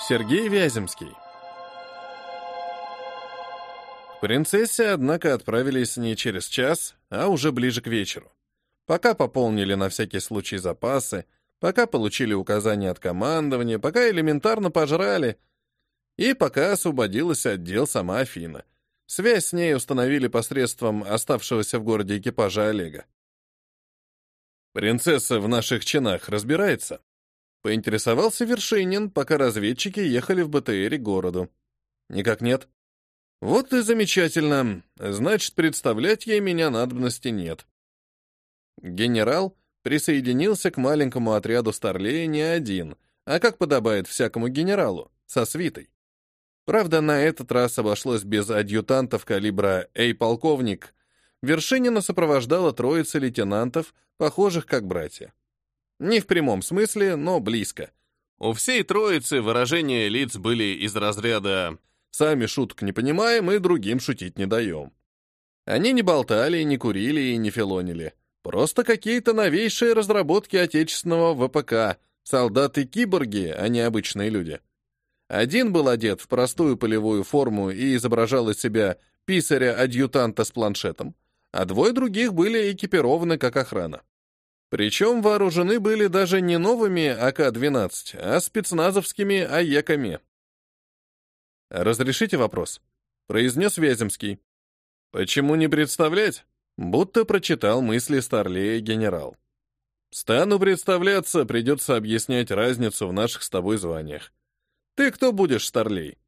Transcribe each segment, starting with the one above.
Сергей Вяземский. К принцессе, однако, отправились не через час, а уже ближе к вечеру. Пока пополнили на всякий случай запасы, пока получили указания от командования, пока элементарно пожрали, и пока освободилась от дел сама Афина. Связь с ней установили посредством оставшегося в городе экипажа Олега. «Принцесса в наших чинах разбирается?» Поинтересовался Вершинин, пока разведчики ехали в БТРе к городу. Никак нет. Вот и замечательно. Значит, представлять ей меня надобности нет. Генерал присоединился к маленькому отряду Старлея не один, а как подобает всякому генералу, со свитой. Правда, на этот раз обошлось без адъютантов калибра «Эй, полковник». Вершинина сопровождала троица лейтенантов, похожих как братья. Не в прямом смысле, но близко. У всей троицы выражения лиц были из разряда «сами шуток не понимаем и другим шутить не даем». Они не болтали, не курили и не филонили. Просто какие-то новейшие разработки отечественного ВПК, солдаты-киборги, а не обычные люди. Один был одет в простую полевую форму и изображал из себя писаря-адъютанта с планшетом, а двое других были экипированы как охрана. Причем вооружены были даже не новыми АК-12, а спецназовскими АЕКами. «Разрешите вопрос?» — произнес Вяземский. «Почему не представлять?» Будто прочитал мысли Старлея генерал. «Стану представляться, придется объяснять разницу в наших с тобой званиях. Ты кто будешь, Старлей?»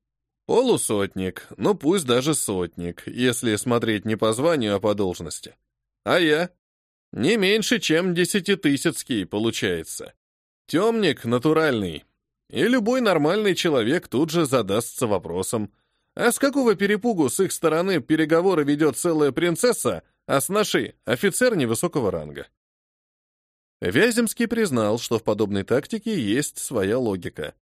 «Полусотник, ну пусть даже сотник, если смотреть не по званию, а по должности. А я?» Не меньше, чем десятитысяцкий получается. Темник натуральный. И любой нормальный человек тут же задастся вопросом, а с какого перепугу с их стороны переговоры ведет целая принцесса, а с нашей — офицер невысокого ранга? Вяземский признал, что в подобной тактике есть своя логика.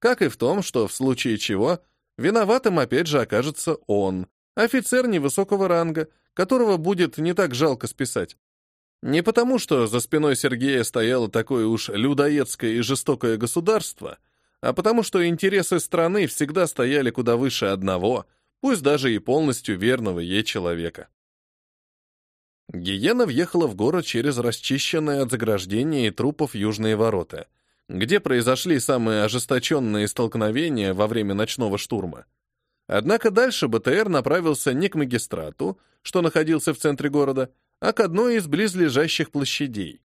Как и в том, что в случае чего виноватым опять же окажется он, офицер невысокого ранга, которого будет не так жалко списать. Не потому, что за спиной Сергея стояло такое уж людоедское и жестокое государство, а потому, что интересы страны всегда стояли куда выше одного, пусть даже и полностью верного ей человека. Гиена въехала в город через расчищенные от заграждения и трупов южные ворота, где произошли самые ожесточенные столкновения во время ночного штурма. Однако дальше БТР направился не к магистрату, что находился в центре города, а к одной из близлежащих площадей.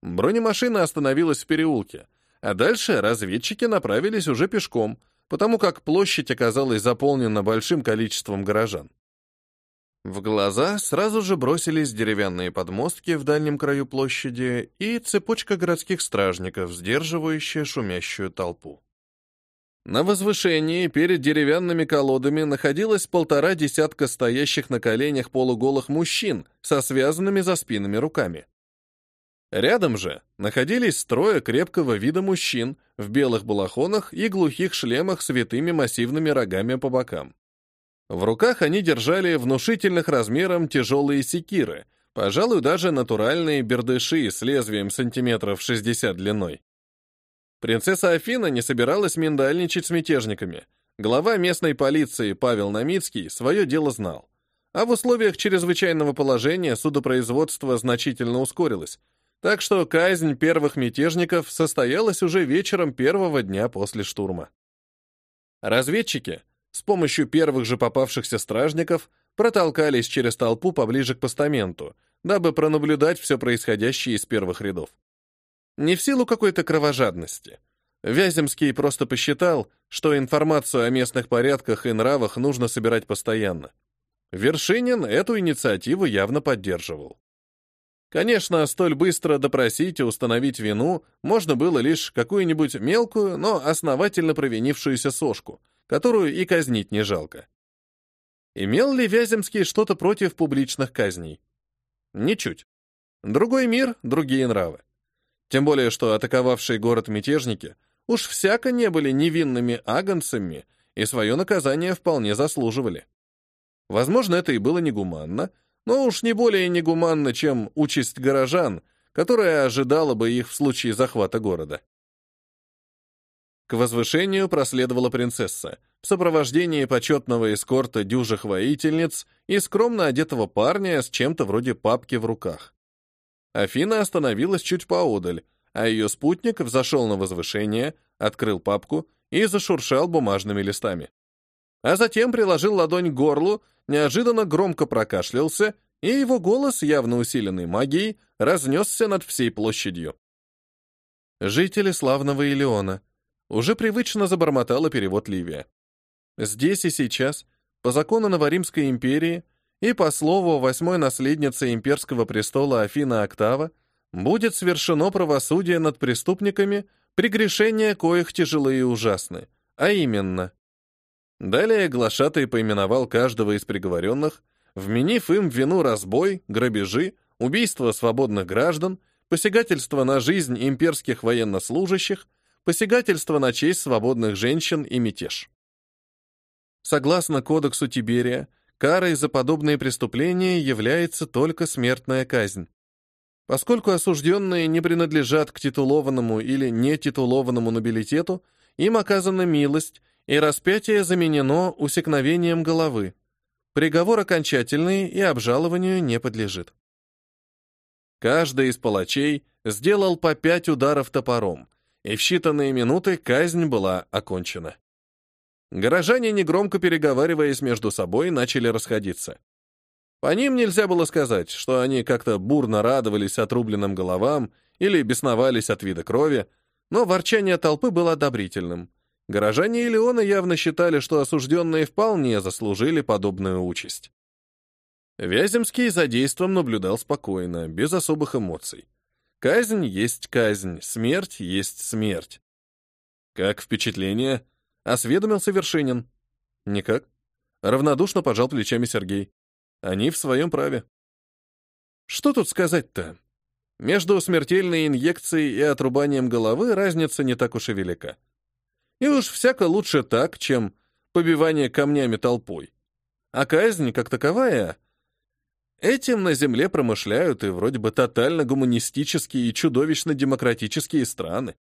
Бронемашина остановилась в переулке, а дальше разведчики направились уже пешком, потому как площадь оказалась заполнена большим количеством горожан. В глаза сразу же бросились деревянные подмостки в дальнем краю площади и цепочка городских стражников, сдерживающая шумящую толпу. На возвышении перед деревянными колодами находилось полтора десятка стоящих на коленях полуголых мужчин со связанными за спинами руками. Рядом же находились строя крепкого вида мужчин в белых балахонах и глухих шлемах с витыми массивными рогами по бокам. В руках они держали внушительных размером тяжелые секиры, пожалуй, даже натуральные бердыши с лезвием сантиметров 60 длиной. Принцесса Афина не собиралась миндальничать с мятежниками. Глава местной полиции Павел Намицкий свое дело знал. А в условиях чрезвычайного положения судопроизводство значительно ускорилось, так что казнь первых мятежников состоялась уже вечером первого дня после штурма. Разведчики с помощью первых же попавшихся стражников протолкались через толпу поближе к постаменту, дабы пронаблюдать все происходящее из первых рядов. Не в силу какой-то кровожадности. Вяземский просто посчитал, что информацию о местных порядках и нравах нужно собирать постоянно. Вершинин эту инициативу явно поддерживал. Конечно, столь быстро допросить и установить вину можно было лишь какую-нибудь мелкую, но основательно провинившуюся сошку, которую и казнить не жалко. Имел ли Вяземский что-то против публичных казней? Ничуть. Другой мир, другие нравы. Тем более, что атаковавшие город мятежники уж всяко не были невинными агонцами и свое наказание вполне заслуживали. Возможно, это и было негуманно, но уж не более негуманно, чем участь горожан, которая ожидала бы их в случае захвата города. К возвышению проследовала принцесса в сопровождении почетного эскорта дюжих воительниц и скромно одетого парня с чем-то вроде папки в руках. Афина остановилась чуть поодаль, а ее спутник взошел на возвышение, открыл папку и зашуршал бумажными листами. А затем приложил ладонь к горлу, неожиданно громко прокашлялся, и его голос, явно усиленный магией, разнесся над всей площадью. Жители славного Илеона. Уже привычно забормотала перевод Ливия. Здесь и сейчас, по закону Новоримской империи и по слову восьмой наследницы имперского престола Афина Октава, будет совершено правосудие над преступниками, прегрешения коих тяжелые и ужасны, а именно. Далее глашатый поименовал каждого из приговоренных, вменив им вину разбой, грабежи, убийство свободных граждан, посягательство на жизнь имперских военнослужащих, посягательство на честь свободных женщин и мятеж. Согласно кодексу Тиберия, карой за подобные преступления является только смертная казнь. Поскольку осужденные не принадлежат к титулованному или нетитулованному нобилитету, им оказана милость, и распятие заменено усекновением головы. Приговор окончательный и обжалованию не подлежит. Каждый из палачей сделал по пять ударов топором, и в считанные минуты казнь была окончена. Горожане, негромко переговариваясь между собой, начали расходиться. По ним нельзя было сказать, что они как-то бурно радовались отрубленным головам или бесновались от вида крови, но ворчание толпы было одобрительным. Горожане Илеона явно считали, что осужденные вполне заслужили подобную участь. Вяземский за действом наблюдал спокойно, без особых эмоций. Казнь есть казнь, смерть есть смерть. «Как впечатление?» — осведомился Вершинин. «Никак». Равнодушно пожал плечами Сергей. Они в своем праве. Что тут сказать-то? Между смертельной инъекцией и отрубанием головы разница не так уж и велика. И уж всяко лучше так, чем побивание камнями толпой. А казнь, как таковая, этим на земле промышляют и вроде бы тотально гуманистические и чудовищно демократические страны.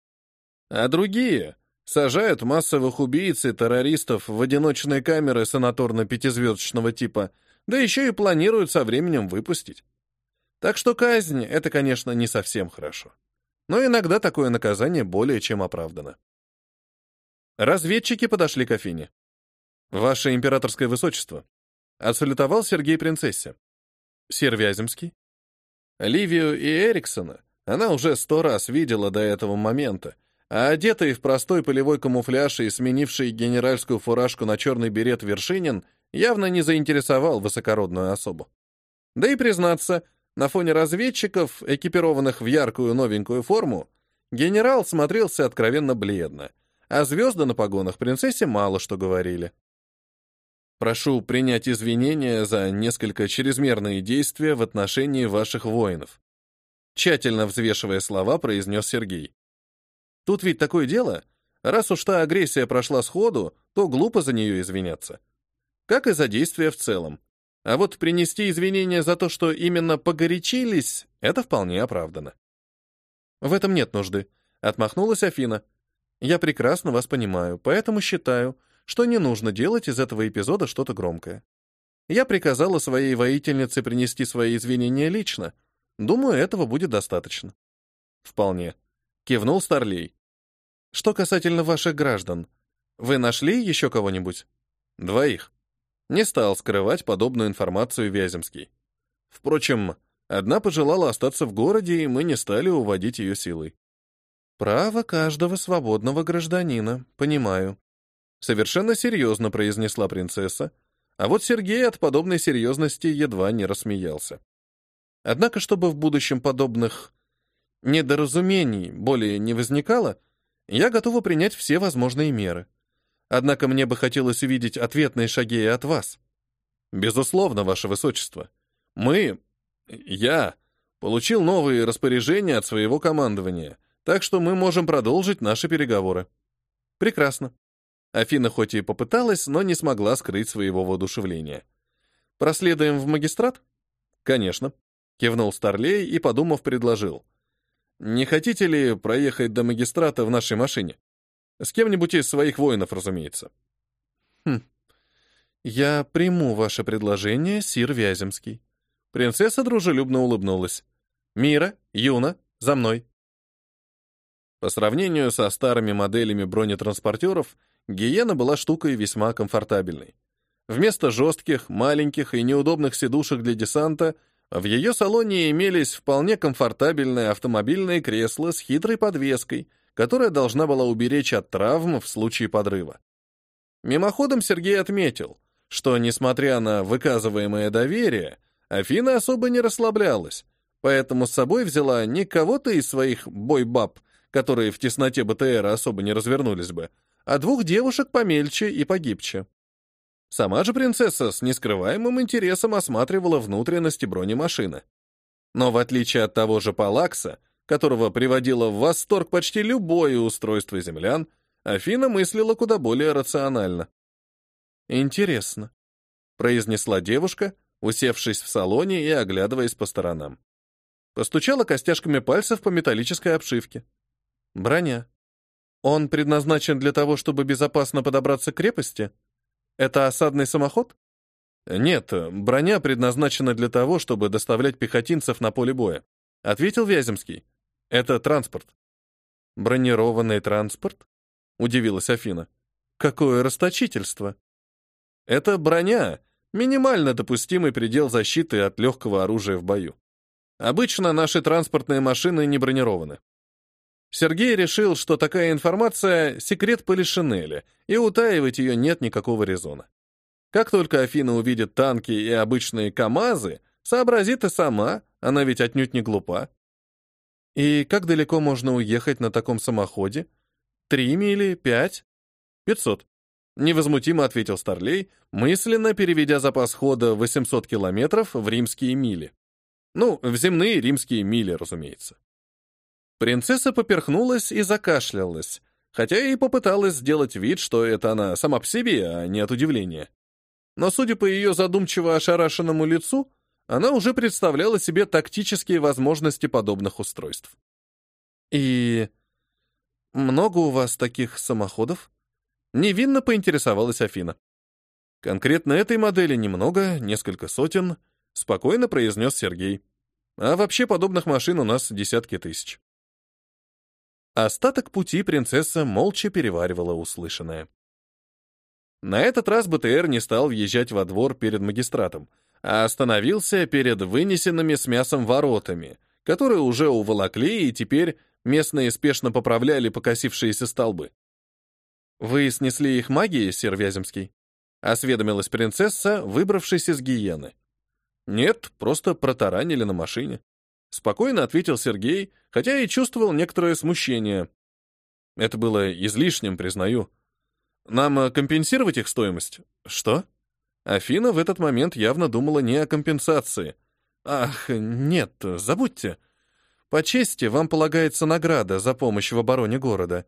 А другие сажают массовых убийц и террористов в одиночные камеры санаторно-пятизвездочного типа – да еще и планируют со временем выпустить. Так что казнь — это, конечно, не совсем хорошо. Но иногда такое наказание более чем оправдано. Разведчики подошли к Афине. «Ваше императорское высочество», — отсалютовал Сергей принцессе. «Сир Вяземский». Ливию и Эриксона она уже сто раз видела до этого момента, а одетый в простой полевой камуфляж и сменивший генеральскую фуражку на черный берет Вершинин явно не заинтересовал высокородную особу. Да и признаться, на фоне разведчиков, экипированных в яркую новенькую форму, генерал смотрелся откровенно бледно, а звезды на погонах принцессе мало что говорили. Прошу принять извинения за несколько чрезмерные действия в отношении ваших воинов. Тщательно взвешивая слова, произнес Сергей. Тут ведь такое дело, раз уж та агрессия прошла сходу, то глупо за нее извиняться как и за действия в целом. А вот принести извинения за то, что именно погорячились, это вполне оправдано. В этом нет нужды, отмахнулась Афина. Я прекрасно вас понимаю, поэтому считаю, что не нужно делать из этого эпизода что-то громкое. Я приказала своей воительнице принести свои извинения лично. Думаю, этого будет достаточно. Вполне. Кивнул Старлей. Что касательно ваших граждан, вы нашли еще кого-нибудь? Двоих. Не стал скрывать подобную информацию Вяземский. Впрочем, одна пожелала остаться в городе, и мы не стали уводить ее силой. «Право каждого свободного гражданина, понимаю», — совершенно серьезно произнесла принцесса, а вот Сергей от подобной серьезности едва не рассмеялся. Однако, чтобы в будущем подобных недоразумений более не возникало, я готова принять все возможные меры. Однако мне бы хотелось увидеть ответные шаги и от вас. Безусловно, ваше высочество. Мы, я, получил новые распоряжения от своего командования, так что мы можем продолжить наши переговоры. Прекрасно. Афина хоть и попыталась, но не смогла скрыть своего воодушевления. Проследуем в магистрат? Конечно. Кивнул Старлей и, подумав, предложил. Не хотите ли проехать до магистрата в нашей машине? С кем-нибудь из своих воинов, разумеется. Хм. Я приму ваше предложение, сир Вяземский. Принцесса дружелюбно улыбнулась. Мира, Юна, за мной. По сравнению со старыми моделями бронетранспортеров, Гиена была штукой весьма комфортабельной. Вместо жестких, маленьких и неудобных сидушек для десанта в ее салоне имелись вполне комфортабельные автомобильные кресла с хитрой подвеской, которая должна была уберечь от травм в случае подрыва. Мимоходом Сергей отметил, что, несмотря на выказываемое доверие, Афина особо не расслаблялась, поэтому с собой взяла не кого-то из своих бойбаб, которые в тесноте БТР особо не развернулись бы, а двух девушек помельче и погибче. Сама же принцесса с нескрываемым интересом осматривала внутренности бронемашины. Но в отличие от того же Палакса, которого приводило в восторг почти любое устройство землян, Афина мыслила куда более рационально. «Интересно», — произнесла девушка, усевшись в салоне и оглядываясь по сторонам. Постучала костяшками пальцев по металлической обшивке. «Броня. Он предназначен для того, чтобы безопасно подобраться к крепости?» Это осадный самоход? Нет, броня предназначена для того, чтобы доставлять пехотинцев на поле боя, ответил Вяземский. Это транспорт. Бронированный транспорт? Удивилась Афина. Какое расточительство. Это броня, минимально допустимый предел защиты от легкого оружия в бою. Обычно наши транспортные машины не бронированы. Сергей решил, что такая информация — секрет Полишинеля, и утаивать ее нет никакого резона. Как только Афина увидит танки и обычные КАМАЗы, сообразит и сама, она ведь отнюдь не глупа. И как далеко можно уехать на таком самоходе? Три мили? Пять? Пятьсот. Невозмутимо ответил Старлей, мысленно переведя запас хода 800 километров в римские мили. Ну, в земные римские мили, разумеется. Принцесса поперхнулась и закашлялась, хотя и попыталась сделать вид, что это она сама по себе, а не от удивления. Но, судя по ее задумчиво ошарашенному лицу, она уже представляла себе тактические возможности подобных устройств. «И много у вас таких самоходов?» Невинно поинтересовалась Афина. «Конкретно этой модели немного, несколько сотен», — спокойно произнес Сергей. «А вообще подобных машин у нас десятки тысяч». Остаток пути принцесса молча переваривала услышанное. На этот раз БТР не стал въезжать во двор перед магистратом, а остановился перед вынесенными с мясом воротами, которые уже уволокли и теперь местные спешно поправляли покосившиеся столбы. «Вы снесли их магией, сир Вяземский?» — осведомилась принцесса, выбравшись из гиены. «Нет, просто протаранили на машине». Спокойно ответил Сергей, хотя и чувствовал некоторое смущение. Это было излишним, признаю. Нам э, компенсировать их стоимость? Что? Афина в этот момент явно думала не о компенсации. Ах, нет, забудьте. По чести вам полагается награда за помощь в обороне города.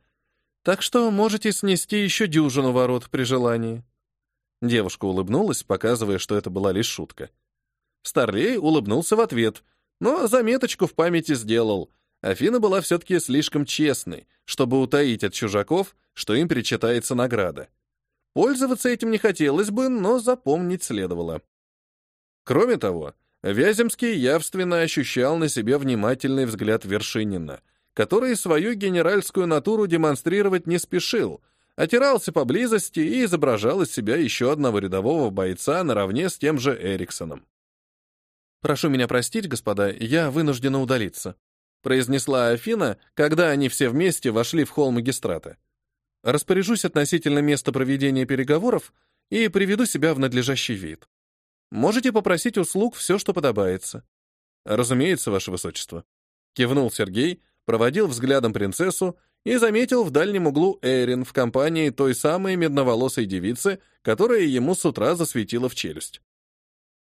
Так что можете снести еще дюжину ворот при желании. Девушка улыбнулась, показывая, что это была лишь шутка. Старлей улыбнулся в ответ — но заметочку в памяти сделал. Афина была все-таки слишком честной, чтобы утаить от чужаков, что им причитается награда. Пользоваться этим не хотелось бы, но запомнить следовало. Кроме того, Вяземский явственно ощущал на себе внимательный взгляд Вершинина, который свою генеральскую натуру демонстрировать не спешил, отирался поблизости и изображал из себя еще одного рядового бойца наравне с тем же Эриксоном. «Прошу меня простить, господа, я вынуждена удалиться», произнесла Афина, когда они все вместе вошли в холл магистрата. «Распоряжусь относительно места проведения переговоров и приведу себя в надлежащий вид. Можете попросить услуг все, что подобается». «Разумеется, ваше высочество», кивнул Сергей, проводил взглядом принцессу и заметил в дальнем углу Эрин в компании той самой медноволосой девицы, которая ему с утра засветила в челюсть.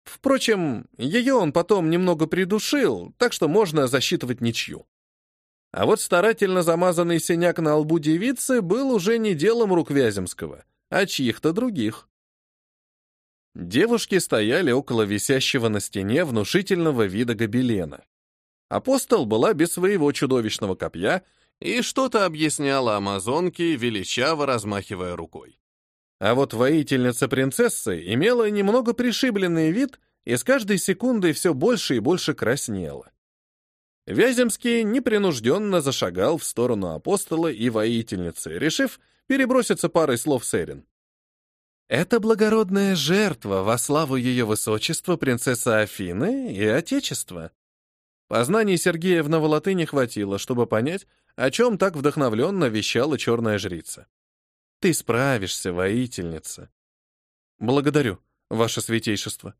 Впрочем, ее он потом немного придушил, так что можно засчитывать ничью. А вот старательно замазанный синяк на лбу девицы был уже не делом рук Вяземского, а чьих-то других. Девушки стояли около висящего на стене внушительного вида гобелена. Апостол была без своего чудовищного копья и что-то объясняла амазонке, величаво размахивая рукой. А вот воительница принцессы имела немного пришибленный вид и с каждой секундой все больше и больше краснела. Вяземский непринужденно зашагал в сторону апостола и воительницы, решив переброситься парой слов с Эрин. Это благородная жертва во славу ее высочества принцессы Афины и Отечества. Познаний Сергея в Новолатыне хватило, чтобы понять, о чем так вдохновленно вещала черная жрица. «Ты справишься, воительница». «Благодарю, ваше святейшество».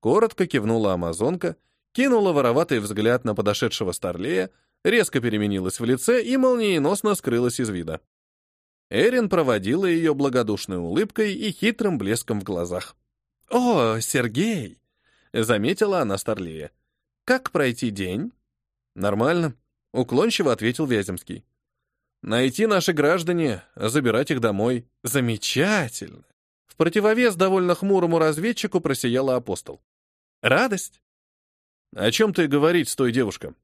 Коротко кивнула амазонка, кинула вороватый взгляд на подошедшего старлея, резко переменилась в лице и молниеносно скрылась из вида. Эрин проводила ее благодушной улыбкой и хитрым блеском в глазах. «О, Сергей!» — заметила она Старлея. «Как пройти день?» «Нормально», — уклончиво ответил Вяземский. «Найти наши граждане, забирать их домой. Замечательно!» В противовес довольно хмурому разведчику просияла апостол. «Радость!» «О чем ты говорить с той девушкой?»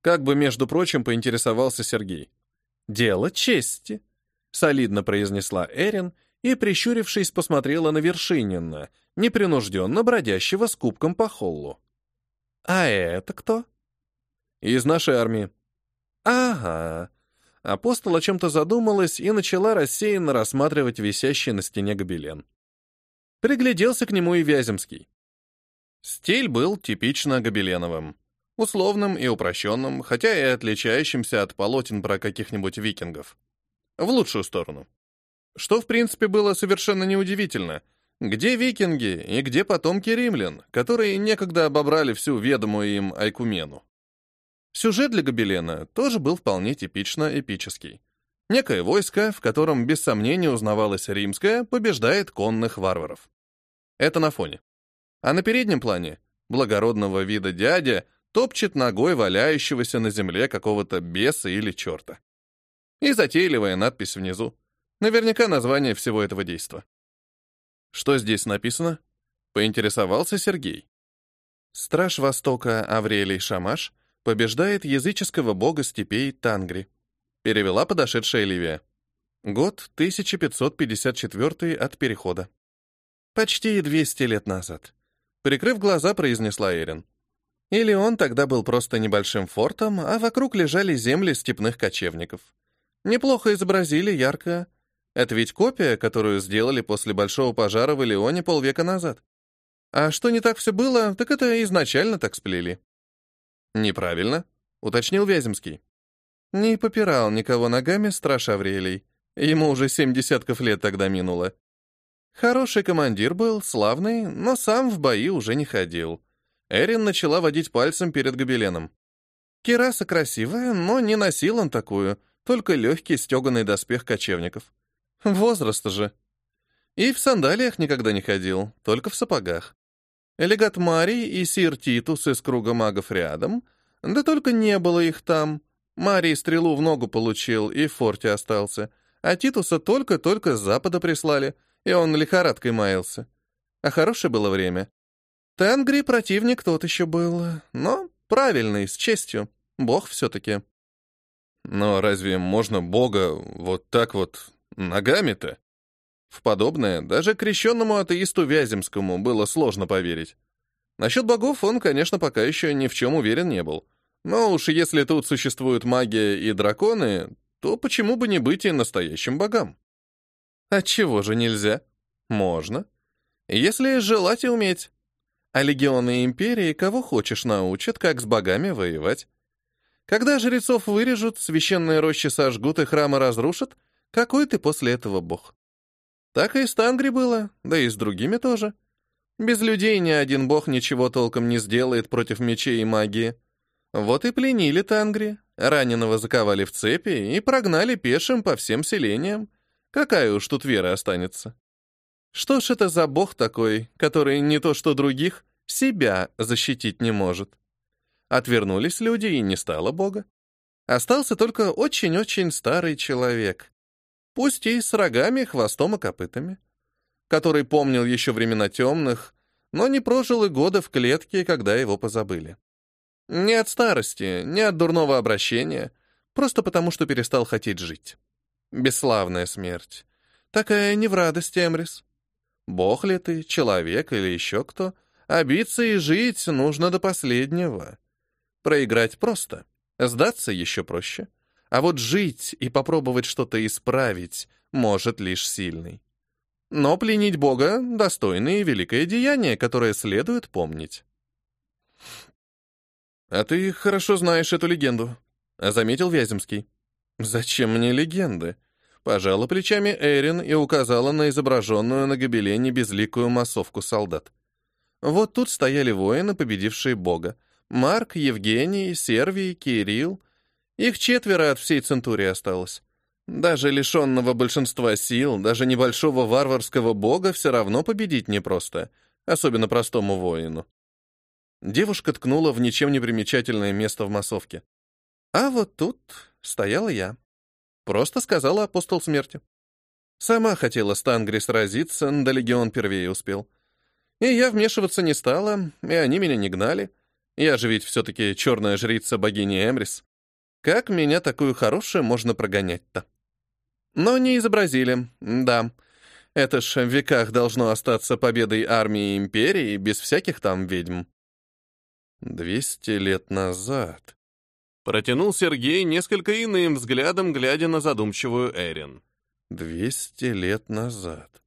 Как бы, между прочим, поинтересовался Сергей. «Дело чести», солидно произнесла Эрин и, прищурившись, посмотрела на Вершинина, непринужденно бродящего с кубком по холлу. «А это кто?» «Из нашей армии». «Ага». Апостол о чем-то задумалась и начала рассеянно рассматривать висящий на стене гобелен. Пригляделся к нему и Вяземский. Стиль был типично гобеленовым, условным и упрощенным, хотя и отличающимся от полотен про каких-нибудь викингов. В лучшую сторону. Что, в принципе, было совершенно неудивительно. Где викинги и где потомки римлян, которые некогда обобрали всю ведомую им Айкумену? Сюжет для Гобелена тоже был вполне типично эпический. Некое войско, в котором без сомнения узнавалось римское, побеждает конных варваров. Это на фоне. А на переднем плане благородного вида дядя топчет ногой валяющегося на земле какого-то беса или черта. И затейливая надпись внизу. Наверняка название всего этого действа. Что здесь написано? Поинтересовался Сергей. Страж Востока Аврелий Шамаш побеждает языческого бога степей Тангри. Перевела подошедшая Ливия. Год 1554 от перехода. Почти 200 лет назад. Прикрыв глаза, произнесла Эрин. Или он тогда был просто небольшим фортом, а вокруг лежали земли степных кочевников. Неплохо изобразили, ярко. Это ведь копия, которую сделали после большого пожара в Илеоне полвека назад. А что не так все было, так это изначально так сплели. Неправильно, уточнил Вяземский. Не попирал никого ногами страж Аврелий. Ему уже семь десятков лет тогда минуло. Хороший командир был, славный, но сам в бои уже не ходил. Эрин начала водить пальцем перед гобеленом. Кираса красивая, но не носил он такую, только легкий стеганый доспех кочевников. Возраста же. И в сандалиях никогда не ходил, только в сапогах. Элегат Марий и сир Титус из круга магов рядом, да только не было их там. Марий стрелу в ногу получил и в форте остался, а Титуса только-только с запада прислали, и он лихорадкой маялся. А хорошее было время. Тенгри противник тот еще был, но правильный, с честью. Бог все-таки. Но разве можно Бога вот так вот ногами-то? В подобное даже крещенному атеисту Вяземскому было сложно поверить. Насчет богов он, конечно, пока еще ни в чем уверен не был. Но уж если тут существуют магия и драконы, то почему бы не быть и настоящим богам? Отчего же нельзя? Можно. Если желать и уметь. А легионы империи кого хочешь научат, как с богами воевать. Когда жрецов вырежут, священные рощи сожгут и храмы разрушат, какой ты после этого бог? Так и с Тангри было, да и с другими тоже. Без людей ни один бог ничего толком не сделает против мечей и магии. Вот и пленили Тангри, раненого заковали в цепи и прогнали пешим по всем селениям. Какая уж тут вера останется? Что ж это за бог такой, который не то что других, себя защитить не может? Отвернулись люди, и не стало Бога. Остался только очень-очень старый человек. Пусть и с рогами, хвостом и копытами. Который помнил еще времена темных, но не прожил и года в клетке, когда его позабыли. Не от старости, не от дурного обращения, просто потому, что перестал хотеть жить. Бесславная смерть. Такая не в радость, Эмрис. Бог ли ты, человек или еще кто, а биться и жить нужно до последнего. Проиграть просто, сдаться еще проще. А вот жить и попробовать что-то исправить может лишь сильный. Но пленить Бога — достойное и великое деяние, которое следует помнить. «А ты хорошо знаешь эту легенду», — заметил Вяземский. «Зачем мне легенды?» Пожала плечами Эрин и указала на изображенную на гобелене безликую массовку солдат. Вот тут стояли воины, победившие Бога. Марк, Евгений, Сервий, Кирилл. Их четверо от всей центурии осталось. Даже лишенного большинства сил, даже небольшого варварского бога все равно победить непросто, особенно простому воину. Девушка ткнула в ничем не примечательное место в массовке. А вот тут стояла я. Просто сказала апостол смерти. Сама хотела с Тангри сразиться, да легион первее успел. И я вмешиваться не стала, и они меня не гнали. Я же ведь все-таки черная жрица богини Эмрис. Как меня такую хорошую можно прогонять-то? Но не изобразили, да. Это ж в веках должно остаться победой армии империи без всяких там ведьм. Двести лет назад, Протянул Сергей несколько иным взглядом, глядя на задумчивую Эрин. Двести лет назад.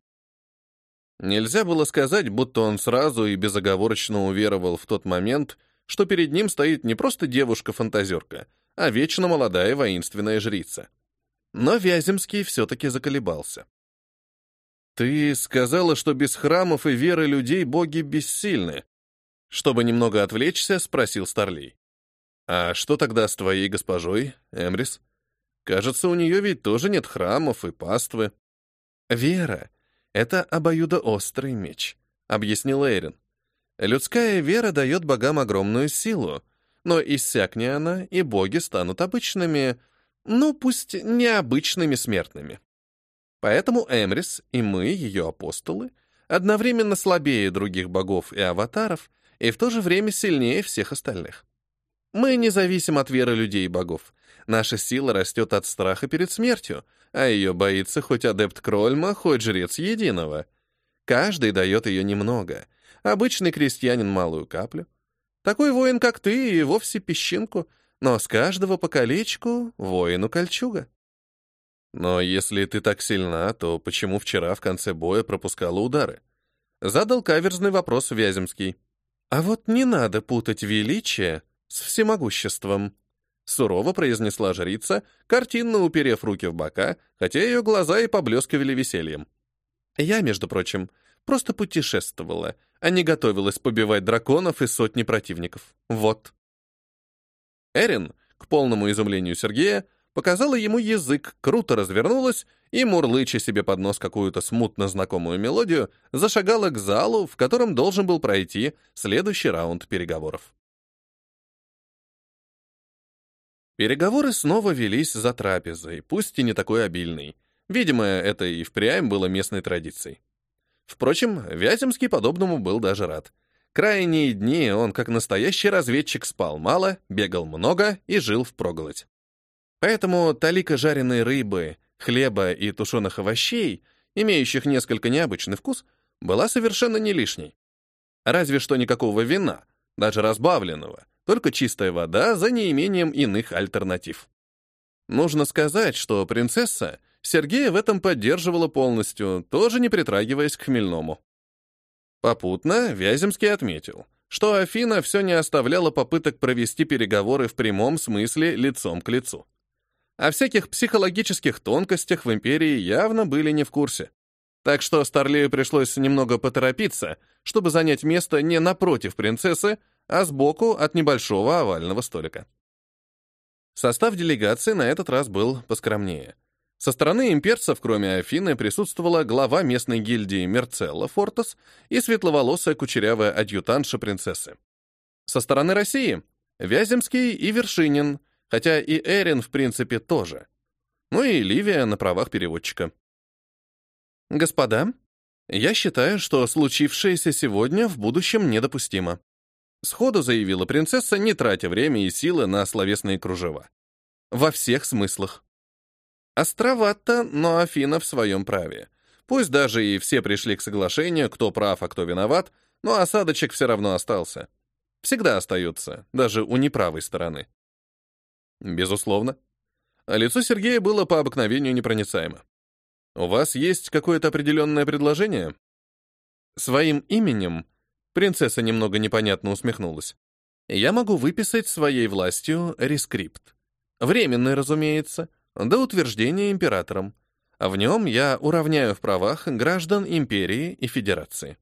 Нельзя было сказать, будто он сразу и безоговорочно уверовал в тот момент, что перед ним стоит не просто девушка-фантазерка, а вечно молодая воинственная жрица. Но Вяземский все-таки заколебался. «Ты сказала, что без храмов и веры людей боги бессильны». Чтобы немного отвлечься, спросил Старлей. А что тогда с твоей госпожой, Эмрис? Кажется, у нее ведь тоже нет храмов и паствы. Вера — это обоюдоострый меч, объяснил Эрин. Людская вера дает богам огромную силу, но иссякни она, и боги станут обычными, ну, пусть необычными смертными. Поэтому Эмрис и мы, ее апостолы, одновременно слабее других богов и аватаров, и в то же время сильнее всех остальных. Мы не зависим от веры людей и богов. Наша сила растет от страха перед смертью, а ее боится хоть адепт Крольма, хоть жрец Единого. Каждый дает ее немного. Обычный крестьянин малую каплю. Такой воин, как ты, и вовсе песчинку, но с каждого по колечку воину кольчуга. Но если ты так сильна, то почему вчера в конце боя пропускала удары? Задал каверзный вопрос Вяземский. А вот не надо путать величие с всемогуществом», — сурово произнесла жрица, картинно уперев руки в бока, хотя ее глаза и поблескивали весельем. «Я, между прочим, просто путешествовала, а не готовилась побивать драконов и сотни противников. Вот». Эрин, к полному изумлению Сергея, показала ему язык, круто развернулась и, мурлыча себе под нос какую-то смутно знакомую мелодию, зашагала к залу, в котором должен был пройти следующий раунд переговоров. Переговоры снова велись за трапезой, пусть и не такой обильной. Видимо, это и впрямь было местной традицией. Впрочем, Вяземский подобному был даже рад. Крайние дни он, как настоящий разведчик, спал мало, бегал много и жил впроголодь. Поэтому талика жареной рыбы, хлеба и тушеных овощей, имеющих несколько необычный вкус, была совершенно не лишней. Разве что никакого вина, даже разбавленного, только чистая вода за неимением иных альтернатив. Нужно сказать, что принцесса Сергея в этом поддерживала полностью, тоже не притрагиваясь к хмельному. Попутно Вяземский отметил, что Афина все не оставляла попыток провести переговоры в прямом смысле лицом к лицу. О всяких психологических тонкостях в империи явно были не в курсе. Так что Старлею пришлось немного поторопиться, чтобы занять место не напротив принцессы, а сбоку от небольшого овального столика. Состав делегации на этот раз был поскромнее. Со стороны имперцев, кроме Афины, присутствовала глава местной гильдии Мерцелла Фортас и светловолосая кучерявая адъютантша принцессы. Со стороны России — Вяземский и Вершинин, хотя и Эрин, в принципе, тоже. Ну и Ливия на правах переводчика. «Господа, я считаю, что случившееся сегодня в будущем недопустимо», Сходу заявила принцесса, не тратя время и силы на словесные кружева. Во всех смыслах. Островато, но Афина в своем праве. Пусть даже и все пришли к соглашению, кто прав, а кто виноват, но осадочек все равно остался. Всегда остается, даже у неправой стороны. Безусловно. А лицо Сергея было по обыкновению непроницаемо. У вас есть какое-то определенное предложение? Своим именем принцесса немного непонятно усмехнулась. Я могу выписать своей властью рескрипт. Временный, разумеется, до утверждения императором. А в нем я уравняю в правах граждан империи и федерации.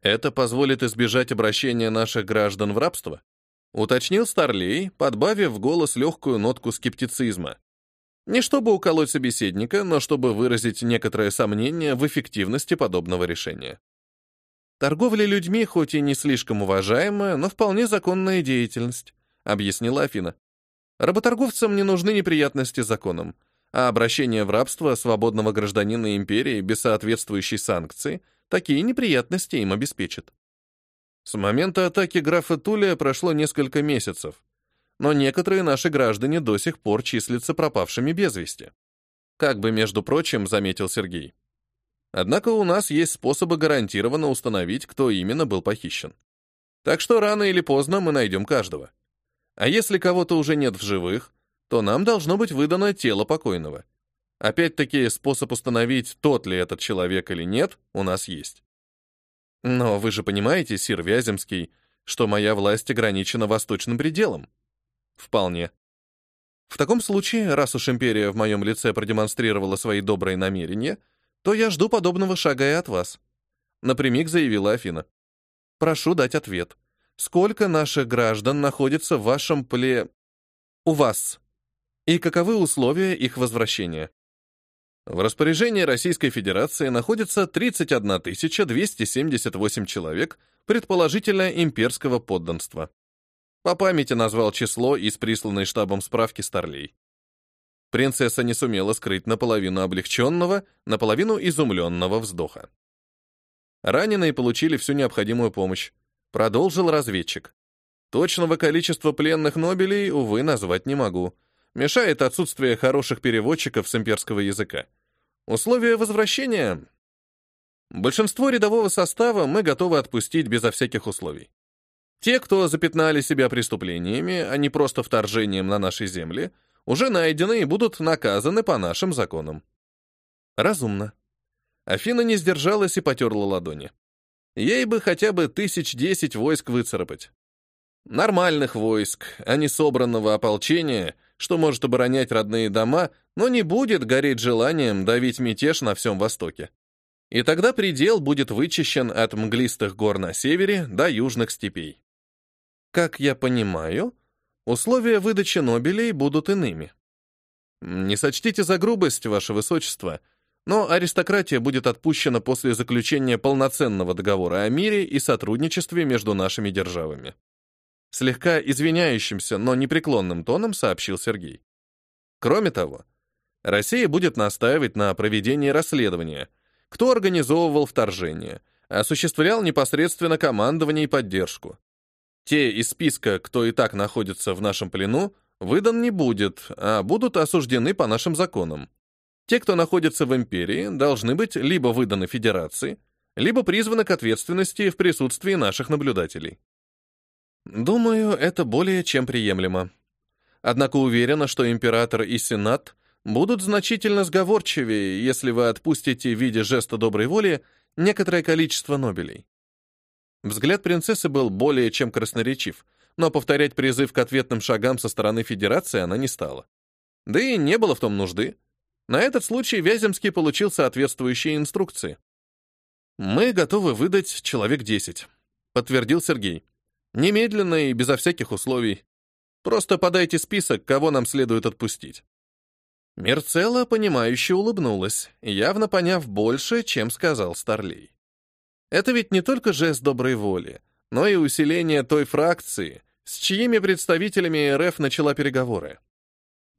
Это позволит избежать обращения наших граждан в рабство? Уточнил Старлей, подбавив в голос легкую нотку скептицизма. Не чтобы уколоть собеседника, но чтобы выразить некоторое сомнение в эффективности подобного решения. Торговля людьми хоть и не слишком уважаемая, но вполне законная деятельность, объяснила Афина. Работорговцам не нужны неприятности с законом, а обращение в рабство свободного гражданина империи без соответствующей санкции такие неприятности им обеспечит. С момента атаки графа Тулия прошло несколько месяцев, но некоторые наши граждане до сих пор числятся пропавшими без вести. Как бы, между прочим, заметил Сергей. Однако у нас есть способы гарантированно установить, кто именно был похищен. Так что рано или поздно мы найдем каждого. А если кого-то уже нет в живых, то нам должно быть выдано тело покойного. Опять-таки, способ установить, тот ли этот человек или нет, у нас есть. Но вы же понимаете, сир Вяземский, что моя власть ограничена восточным пределом. Вполне. В таком случае, раз уж империя в моем лице продемонстрировала свои добрые намерения, то я жду подобного шага и от вас. Напрямик заявила Афина. Прошу дать ответ. Сколько наших граждан находится в вашем пле... у вас? И каковы условия их возвращения? В распоряжении Российской Федерации находится 31 278 человек, предположительно имперского подданства. По памяти назвал число из присланной штабом справки Старлей. Принцесса не сумела скрыть наполовину облегченного, наполовину изумленного вздоха. Раненые получили всю необходимую помощь. Продолжил разведчик. Точного количества пленных Нобелей, увы, назвать не могу. Мешает отсутствие хороших переводчиков с имперского языка. Условия возвращения... Большинство рядового состава мы готовы отпустить безо всяких условий. Те, кто запятнали себя преступлениями, а не просто вторжением на наши земли, уже найдены и будут наказаны по нашим законам. Разумно. Афина не сдержалась и потерла ладони. Ей бы хотя бы тысяч десять войск выцарапать. Нормальных войск, а не собранного ополчения, что может оборонять родные дома, но не будет гореть желанием давить мятеж на всем Востоке. И тогда предел будет вычищен от мглистых гор на севере до южных степей. Как я понимаю, условия выдачи Нобелей будут иными. Не сочтите за грубость, ваше высочество, но аристократия будет отпущена после заключения полноценного договора о мире и сотрудничестве между нашими державами. Слегка извиняющимся, но непреклонным тоном сообщил Сергей. Кроме того, Россия будет настаивать на проведении расследования, кто организовывал вторжение, осуществлял непосредственно командование и поддержку, те из списка, кто и так находится в нашем плену, выдан не будет, а будут осуждены по нашим законам. Те, кто находится в империи, должны быть либо выданы Федерации, либо призваны к ответственности в присутствии наших наблюдателей. Думаю, это более чем приемлемо. Однако уверена, что император и сенат будут значительно сговорчивее, если вы отпустите в виде жеста доброй воли некоторое количество нобелей. Взгляд принцессы был более чем красноречив, но повторять призыв к ответным шагам со стороны Федерации она не стала. Да и не было в том нужды. На этот случай Вяземский получил соответствующие инструкции. «Мы готовы выдать человек 10», — подтвердил Сергей. «Немедленно и безо всяких условий. Просто подайте список, кого нам следует отпустить». Мерцелла, понимающе улыбнулась, явно поняв больше, чем сказал Старлей. Это ведь не только жест доброй воли, но и усиление той фракции, с чьими представителями РФ начала переговоры.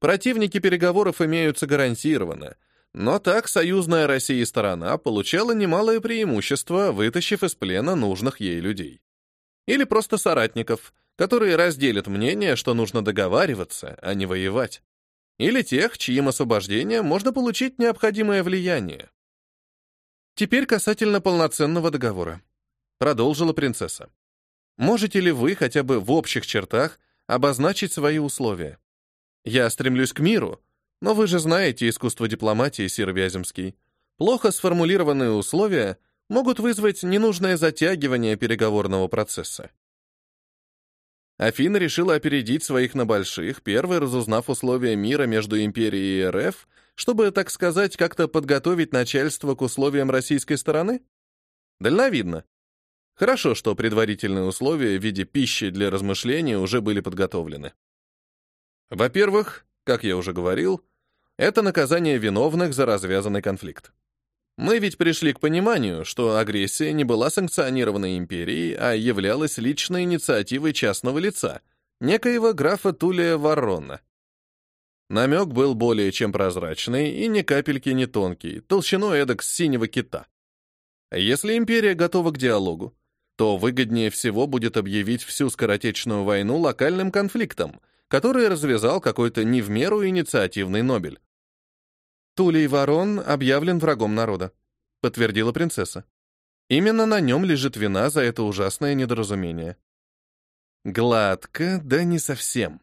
Противники переговоров имеются гарантированно, но так союзная России сторона получала немалое преимущество, вытащив из плена нужных ей людей. Или просто соратников, которые разделят мнение, что нужно договариваться, а не воевать. или тех, чьим освобождением можно получить необходимое влияние. Теперь касательно полноценного договора. Продолжила принцесса. Можете ли вы хотя бы в общих чертах обозначить свои условия? Я стремлюсь к миру, но вы же знаете искусство дипломатии, сир Вяземский. Плохо сформулированные условия могут вызвать ненужное затягивание переговорного процесса. Афина решила опередить своих на больших, первой разузнав условия мира между империей и РФ, чтобы, так сказать, как-то подготовить начальство к условиям российской стороны? Дальновидно. Хорошо, что предварительные условия в виде пищи для размышления уже были подготовлены. Во-первых, как я уже говорил, это наказание виновных за развязанный конфликт. Мы ведь пришли к пониманию, что агрессия не была санкционирована империей, а являлась личной инициативой частного лица, некоего графа Тулия Ворона. Намек был более чем прозрачный и ни капельки не тонкий, толщиной эдак с синего кита. Если империя готова к диалогу, то выгоднее всего будет объявить всю скоротечную войну локальным конфликтом, который развязал какой-то не в меру инициативный Нобель. Тулей Ворон объявлен врагом народа, подтвердила принцесса. Именно на нем лежит вина за это ужасное недоразумение. Гладко, да не совсем.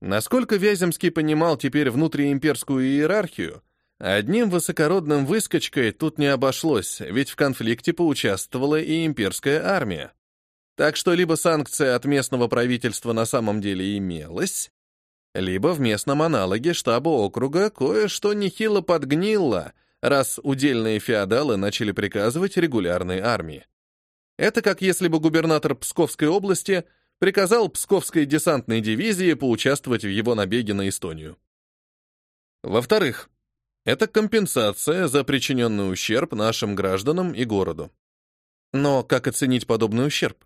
Насколько Вяземский понимал теперь внутриимперскую иерархию, одним высокородным выскочкой тут не обошлось, ведь в конфликте поучаствовала и имперская армия. Так что либо санкция от местного правительства на самом деле имелась, либо в местном аналоге штаба округа кое-что нехило подгнило, раз удельные феодалы начали приказывать регулярной армии. Это как если бы губернатор Псковской области приказал Псковской десантной дивизии поучаствовать в его набеге на Эстонию. Во-вторых, это компенсация за причиненный ущерб нашим гражданам и городу. Но как оценить подобный ущерб?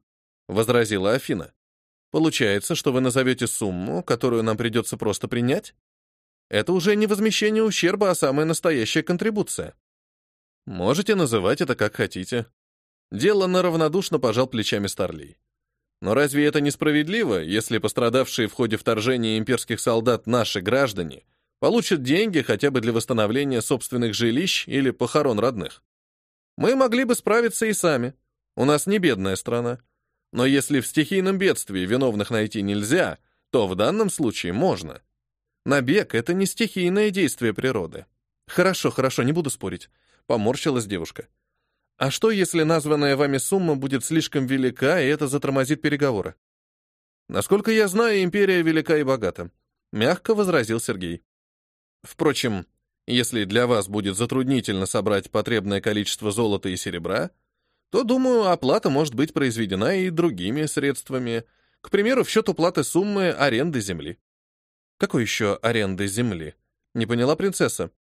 Возразила Афина. Получается, что вы назовете сумму, которую нам придется просто принять? Это уже не возмещение ущерба, а самая настоящая контрибуция. Можете называть это как хотите. Дело равнодушно пожал плечами Старлей. Но разве это несправедливо, если пострадавшие в ходе вторжения имперских солдат наши граждане получат деньги хотя бы для восстановления собственных жилищ или похорон родных? Мы могли бы справиться и сами. У нас не бедная страна. Но если в стихийном бедствии виновных найти нельзя, то в данном случае можно. Набег — это не стихийное действие природы. Хорошо, хорошо, не буду спорить. Поморщилась девушка. А что, если названная вами сумма будет слишком велика, и это затормозит переговоры? Насколько я знаю, империя велика и богата, мягко возразил Сергей. Впрочем, если для вас будет затруднительно собрать потребное количество золота и серебра, то, думаю, оплата может быть произведена и другими средствами, к примеру, в счет уплаты суммы аренды земли. Какой еще аренды земли? Не поняла принцесса.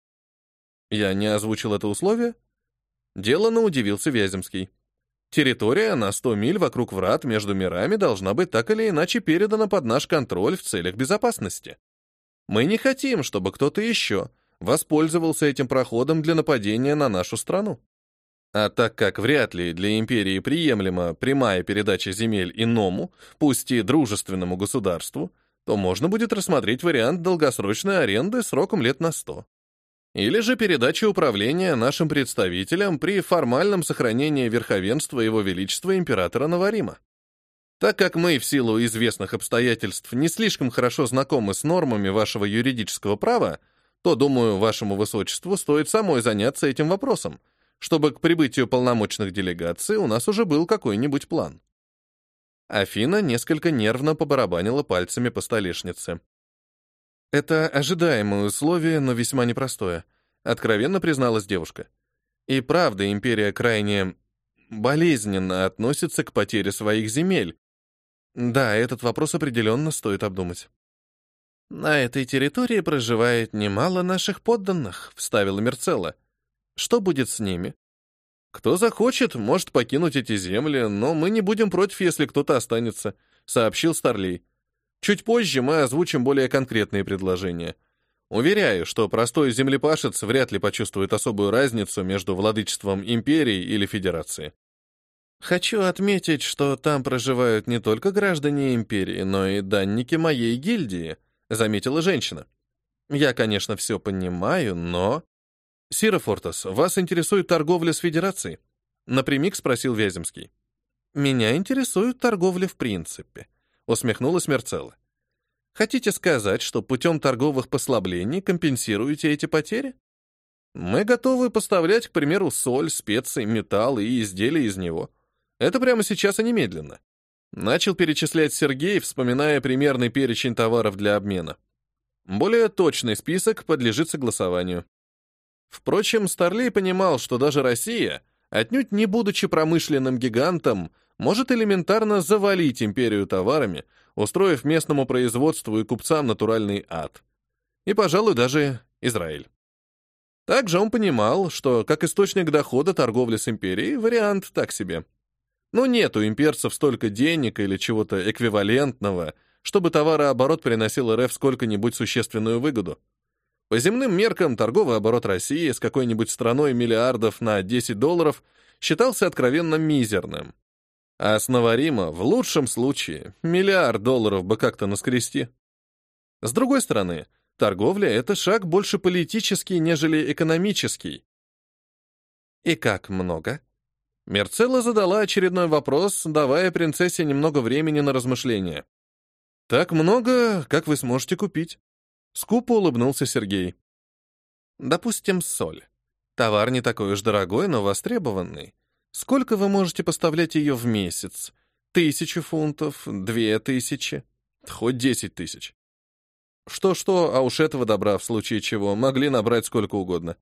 Я не озвучил это условие? Делано удивился Вяземский. Территория на 100 миль вокруг врат между мирами должна быть так или иначе передана под наш контроль в целях безопасности. Мы не хотим, чтобы кто-то еще воспользовался этим проходом для нападения на нашу страну. А так как вряд ли для империи приемлема прямая передача земель иному, пусть и дружественному государству, то можно будет рассмотреть вариант долгосрочной аренды сроком лет на 100. Или же передача управления нашим представителям при формальном сохранении верховенства Его Величества императора Наварима. Так как мы в силу известных обстоятельств не слишком хорошо знакомы с нормами вашего юридического права, то, думаю, вашему высочеству стоит самой заняться этим вопросом, чтобы к прибытию полномочных делегаций у нас уже был какой-нибудь план. Афина несколько нервно побарабанила пальцами по столешнице. Это ожидаемое условие, но весьма непростое, откровенно призналась девушка. И правда, империя крайне болезненно относится к потере своих земель. Да, этот вопрос определенно стоит обдумать. На этой территории проживает немало наших подданных, вставила Мерцелла. Что будет с ними? Кто захочет, может покинуть эти земли, но мы не будем против, если кто-то останется, сообщил Старлей. Чуть позже мы озвучим более конкретные предложения. Уверяю, что простой землепашец вряд ли почувствует особую разницу между владычеством империи или федерации. Хочу отметить, что там проживают не только граждане империи, но и данники моей гильдии, заметила женщина. Я, конечно, все понимаю, но... Сира Фортас, вас интересует торговля с Федерацией? Напрямик спросил Вяземский. Меня интересует торговля в принципе, усмехнулась Мерцелла. Хотите сказать, что путем торговых послаблений компенсируете эти потери? Мы готовы поставлять, к примеру, соль, специи, металл и изделия из него. Это прямо сейчас и немедленно. Начал перечислять Сергей, вспоминая примерный перечень товаров для обмена. Более точный список подлежит согласованию. Впрочем, Старлей понимал, что даже Россия, отнюдь не будучи промышленным гигантом, может элементарно завалить империю товарами, устроив местному производству и купцам натуральный ад. И, пожалуй, даже Израиль. Также он понимал, что как источник дохода торговли с империей вариант так себе. Но нет у имперцев столько денег или чего-то эквивалентного, чтобы товарооборот приносил РФ сколько-нибудь существенную выгоду. По земным меркам торговый оборот России с какой-нибудь страной миллиардов на 10 долларов считался откровенно мизерным. А с Новорима, в лучшем случае, миллиард долларов бы как-то наскрести. С другой стороны, торговля — это шаг больше политический, нежели экономический. И как много? Мерцелла задала очередной вопрос, давая принцессе немного времени на размышления. «Так много, как вы сможете купить?» Скупо улыбнулся Сергей. «Допустим, соль. Товар не такой уж дорогой, но востребованный. Сколько вы можете поставлять ее в месяц? Тысячу фунтов? Две тысячи? Хоть десять тысяч. Что-что, а уж этого добра, в случае чего, могли набрать сколько угодно.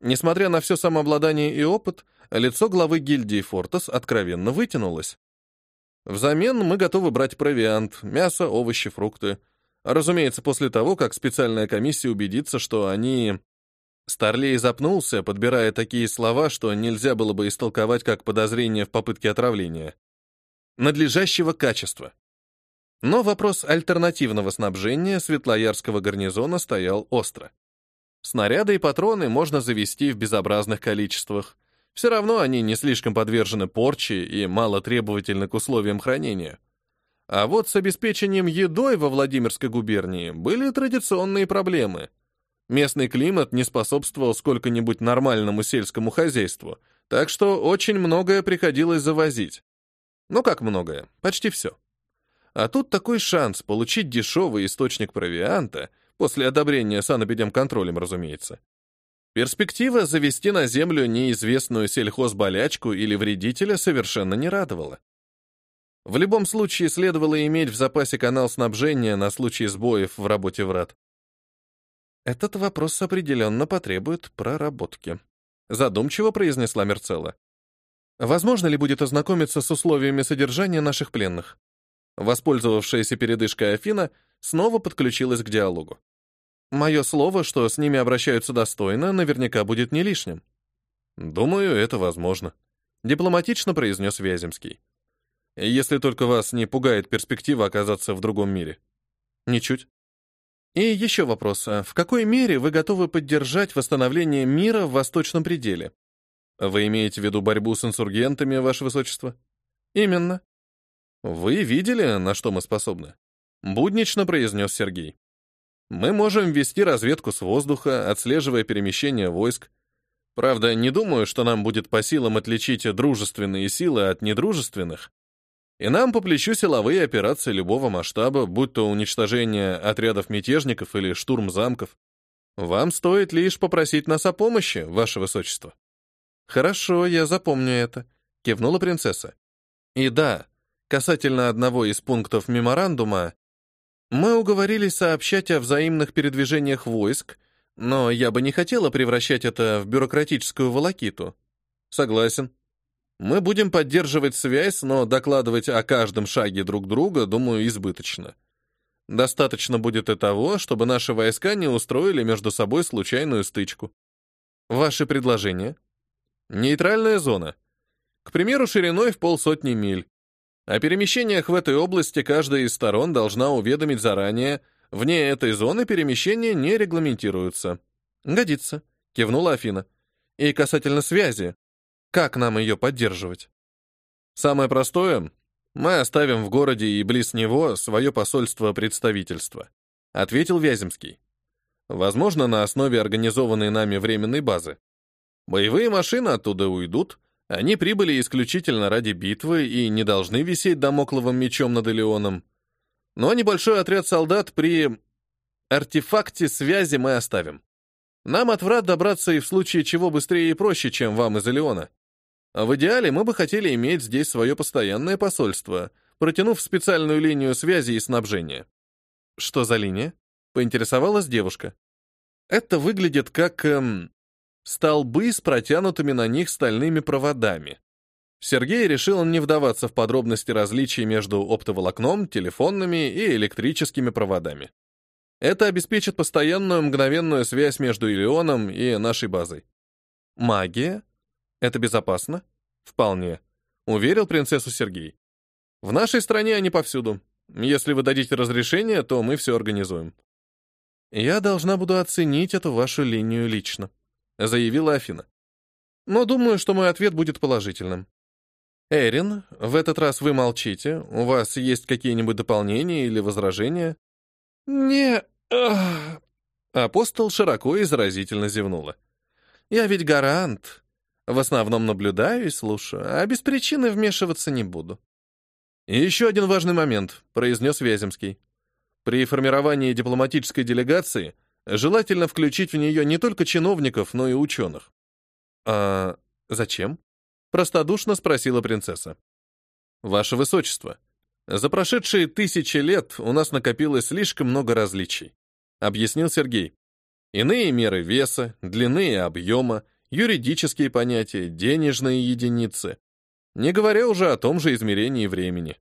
Несмотря на все самообладание и опыт, лицо главы гильдии Фортас откровенно вытянулось. Взамен мы готовы брать провиант, мясо, овощи, фрукты. Разумеется, после того, как специальная комиссия убедится, что они... Старлей запнулся, подбирая такие слова, что нельзя было бы истолковать как подозрение в попытке отравления. Надлежащего качества. Но вопрос альтернативного снабжения Светлоярского гарнизона стоял остро. Снаряды и патроны можно завести в безобразных количествах. Все равно они не слишком подвержены порче и мало требовательны к условиям хранения. А вот с обеспечением едой во Владимирской губернии были традиционные проблемы. Местный климат не способствовал сколько-нибудь нормальному сельскому хозяйству, так что очень многое приходилось завозить. Ну как многое? Почти все. А тут такой шанс получить дешевый источник провианта, После одобрения санэпидемконтролем, разумеется. Перспектива завести на землю неизвестную сельхозболячку или вредителя совершенно не радовала. В любом случае следовало иметь в запасе канал снабжения на случай сбоев в работе врат. Этот вопрос определенно потребует проработки, задумчиво произнесла Мерцелла. Возможно ли будет ознакомиться с условиями содержания наших пленных? Воспользовавшаяся передышкой Афина снова подключилась к диалогу. Мое слово, что с ними обращаются достойно, наверняка будет не лишним. Думаю, это возможно. Дипломатично произнес Вяземский. Если только вас не пугает перспектива оказаться в другом мире. Ничуть. И еще вопрос. В какой мере вы готовы поддержать восстановление мира в Восточном пределе? Вы имеете в виду борьбу с инсургентами, Ваше Высочество? Именно. Вы видели, на что мы способны? Буднично произнес Сергей. Мы можем вести разведку с воздуха, отслеживая перемещение войск. Правда, не думаю, что нам будет по силам отличить дружественные силы от недружественных. И нам по плечу силовые операции любого масштаба, будь то уничтожение отрядов мятежников или штурм замков. Вам стоит лишь попросить нас о помощи, ваше высочество. Хорошо, я запомню это, кивнула принцесса. И да, касательно одного из пунктов меморандума, мы уговорились сообщать о взаимных передвижениях войск, но я бы не хотела превращать это в бюрократическую волокиту. Согласен. Мы будем поддерживать связь, но докладывать о каждом шаге друг друга, думаю, избыточно. Достаточно будет и того, чтобы наши войска не устроили между собой случайную стычку. Ваши предложения? Нейтральная зона. К примеру, шириной в полсотни миль. О перемещениях в этой области каждая из сторон должна уведомить заранее, вне этой зоны перемещения не регламентируются. Годится, кивнула Афина. И касательно связи, как нам ее поддерживать? Самое простое, мы оставим в городе и близ него свое посольство-представительство, ответил Вяземский. Возможно, на основе организованной нами временной базы. Боевые машины оттуда уйдут, они прибыли исключительно ради битвы и не должны висеть домокловым мечом над Элеоном. Но небольшой отряд солдат при артефакте связи мы оставим. Нам от врат добраться и в случае чего быстрее и проще, чем вам из Элеона. А в идеале мы бы хотели иметь здесь свое постоянное посольство, протянув специальную линию связи и снабжения. Что за линия? Поинтересовалась девушка. Это выглядит как эм, столбы с протянутыми на них стальными проводами. Сергей решил не вдаваться в подробности различий между оптоволокном, телефонными и электрическими проводами. Это обеспечит постоянную мгновенную связь между Илионом и нашей базой. Магия? Это безопасно? Вполне. Уверил принцессу Сергей. В нашей стране они повсюду. Если вы дадите разрешение, то мы все организуем. Я должна буду оценить эту вашу линию лично, заявила Афина. Но думаю, что мой ответ будет положительным. Эрин, в этот раз вы молчите. У вас есть какие-нибудь дополнения или возражения? Не... Апостол широко и заразительно зевнула. Я ведь гарант. В основном наблюдаю и слушаю, а без причины вмешиваться не буду. И еще один важный момент, произнес Вяземский. При формировании дипломатической делегации желательно включить в нее не только чиновников, но и ученых. А зачем? Простодушно спросила принцесса. Ваше Высочество, за прошедшие тысячи лет у нас накопилось слишком много различий, объяснил Сергей. Иные меры веса, длины и объема, юридические понятия, денежные единицы. Не говоря уже о том же измерении времени.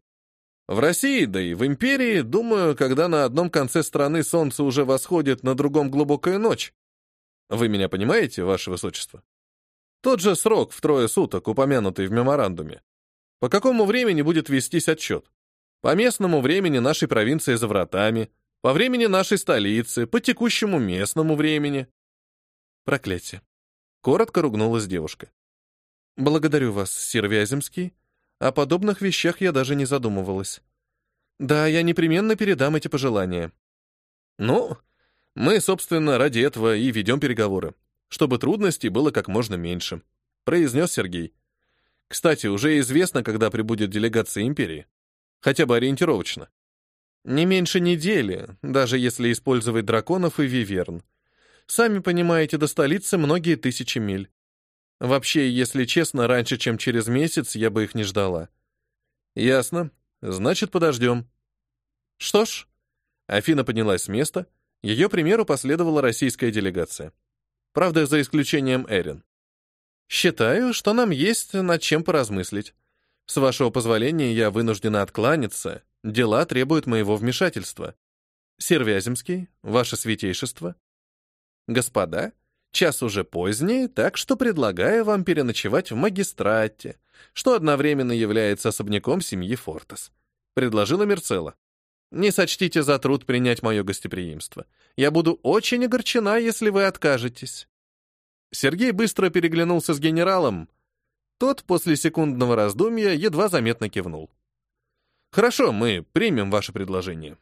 В России, да и в империи, думаю, когда на одном конце страны солнце уже восходит, на другом глубокая ночь. Вы меня понимаете, ваше высочество? Тот же срок в трое суток, упомянутый в меморандуме. По какому времени будет вестись отчет? По местному времени нашей провинции за вратами, по времени нашей столицы, по текущему местному времени. Проклятие. Коротко ругнулась девушка. Благодарю вас, сир Вяземский. О подобных вещах я даже не задумывалась. Да, я непременно передам эти пожелания. Ну, мы, собственно, ради этого и ведем переговоры, чтобы трудностей было как можно меньше, произнес Сергей. Кстати, уже известно, когда прибудет делегация империи. Хотя бы ориентировочно. Не меньше недели, даже если использовать драконов и виверн. Сами понимаете, до столицы многие тысячи миль. Вообще, если честно, раньше, чем через месяц, я бы их не ждала. Ясно. Значит, подождем. Что ж, Афина поднялась с места. Ее примеру последовала российская делегация. Правда, за исключением Эрин. Считаю, что нам есть над чем поразмыслить. С вашего позволения, я вынуждена откланяться. Дела требуют моего вмешательства. Сир Вяземский, ваше святейшество. Господа, час уже поздний, так что предлагаю вам переночевать в магистрате, что одновременно является особняком семьи Фортес. Предложила Мерцелла. Не сочтите за труд принять мое гостеприимство. Я буду очень огорчена, если вы откажетесь. Сергей быстро переглянулся с генералом, тот после секундного раздумья едва заметно кивнул. «Хорошо, мы примем ваше предложение.